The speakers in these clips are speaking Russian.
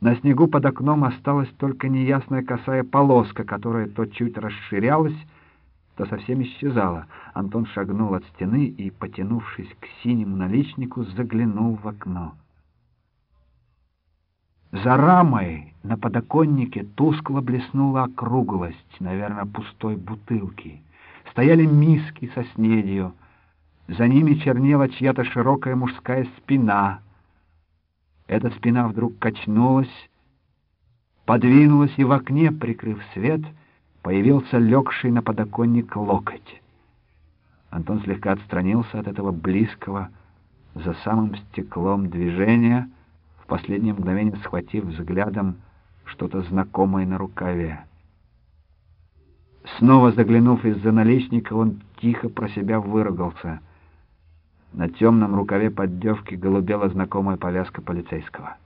На снегу под окном осталась только неясная косая полоска, которая то чуть расширялась, то совсем исчезала. Антон шагнул от стены и, потянувшись к синему наличнику, заглянул в окно. За рамой на подоконнике тускло блеснула округлость, наверное, пустой бутылки. Стояли миски со снедью. За ними чернела чья-то широкая мужская спина. Эта спина вдруг качнулась, подвинулась, и в окне, прикрыв свет, появился легший на подоконник локоть. Антон слегка отстранился от этого близкого, за самым стеклом движения — последнее мгновение схватив взглядом что-то знакомое на рукаве. Снова заглянув из-за наличника, он тихо про себя выругался. На темном рукаве поддевки голубела знакомая повязка полицейского.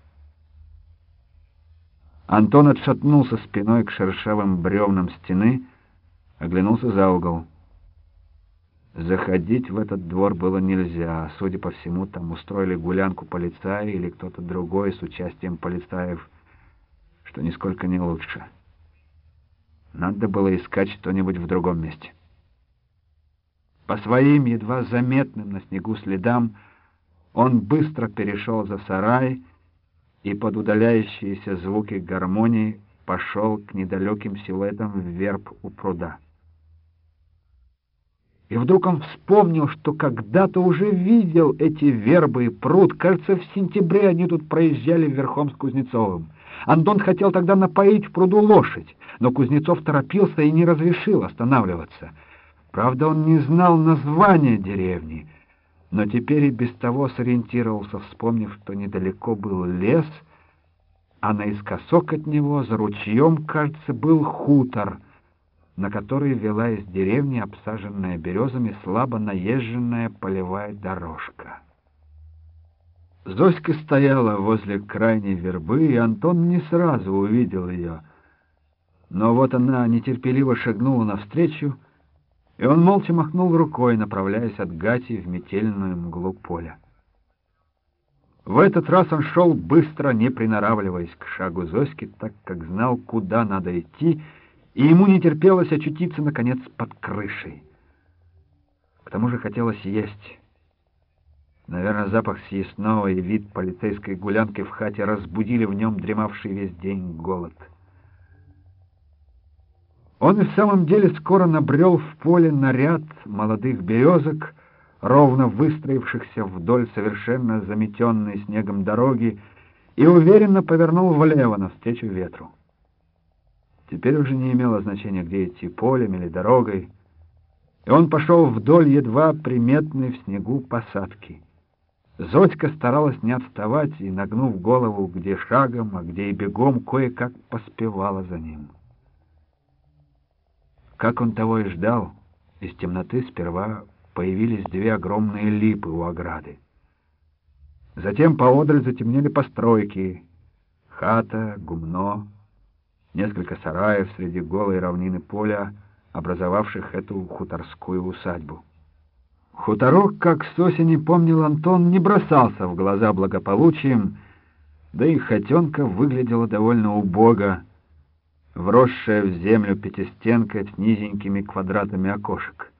Антон отшатнулся спиной к шершавым бревнам стены, оглянулся за угол. Заходить в этот двор было нельзя. Судя по всему, там устроили гулянку полицаи или кто-то другой с участием полицаев, что нисколько не лучше. Надо было искать что-нибудь в другом месте. По своим едва заметным на снегу следам он быстро перешел за сарай и под удаляющиеся звуки гармонии пошел к недалеким силуэтам верб у пруда. И вдруг он вспомнил, что когда-то уже видел эти вербы и пруд. Кажется, в сентябре они тут проезжали верхом с Кузнецовым. Антон хотел тогда напоить в пруду лошадь, но Кузнецов торопился и не разрешил останавливаться. Правда, он не знал названия деревни, но теперь и без того сориентировался, вспомнив, что недалеко был лес, а наискосок от него, за ручьем, кажется, был хутор — на которой вела из деревни, обсаженная березами, слабо наезженная полевая дорожка. Зоська стояла возле крайней вербы, и Антон не сразу увидел ее. Но вот она нетерпеливо шагнула навстречу, и он молча махнул рукой, направляясь от Гати в метельную мглу поля. В этот раз он шел быстро, не приноравливаясь к шагу Зоськи, так как знал, куда надо идти, и ему не терпелось очутиться, наконец, под крышей. К тому же хотелось есть. Наверное, запах съестного и вид полицейской гулянки в хате разбудили в нем дремавший весь день голод. Он и в самом деле скоро набрел в поле наряд молодых березок, ровно выстроившихся вдоль совершенно заметенной снегом дороги, и уверенно повернул влево навстречу ветру. Теперь уже не имело значения, где идти, полем или дорогой, и он пошел вдоль едва приметной в снегу посадки. Зодька старалась не отставать и, нагнув голову, где шагом, а где и бегом, кое-как поспевала за ним. Как он того и ждал, из темноты сперва появились две огромные липы у ограды. Затем поодаль затемнели постройки — хата, гумно — несколько сараев среди голой равнины поля, образовавших эту хуторскую усадьбу. Хуторок, как с осени помнил Антон, не бросался в глаза благополучием, да и хотенка выглядела довольно убого, вросшая в землю пятистенка с низенькими квадратами окошек.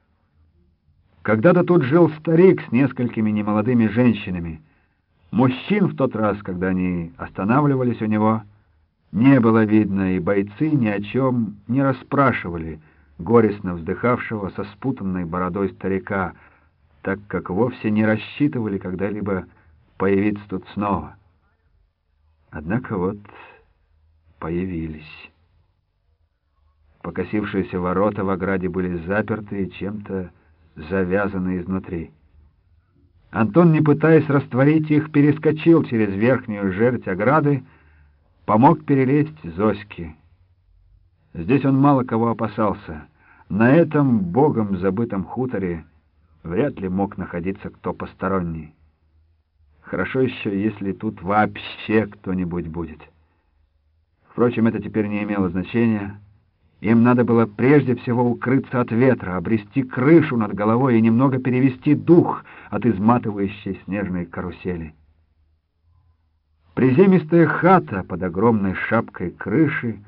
Когда-то тут жил старик с несколькими немолодыми женщинами. Мужчин в тот раз, когда они останавливались у него — не было видно, и бойцы ни о чем не расспрашивали горестно вздыхавшего со спутанной бородой старика, так как вовсе не рассчитывали когда-либо появиться тут снова. Однако вот появились. Покосившиеся ворота в ограде были заперты и чем-то завязаны изнутри. Антон, не пытаясь растворить их, перескочил через верхнюю жердь ограды, помог перелезть Зоське. Здесь он мало кого опасался. На этом богом забытом хуторе вряд ли мог находиться кто посторонний. Хорошо еще, если тут вообще кто-нибудь будет. Впрочем, это теперь не имело значения. Им надо было прежде всего укрыться от ветра, обрести крышу над головой и немного перевести дух от изматывающей снежной карусели. Приземистая хата под огромной шапкой крыши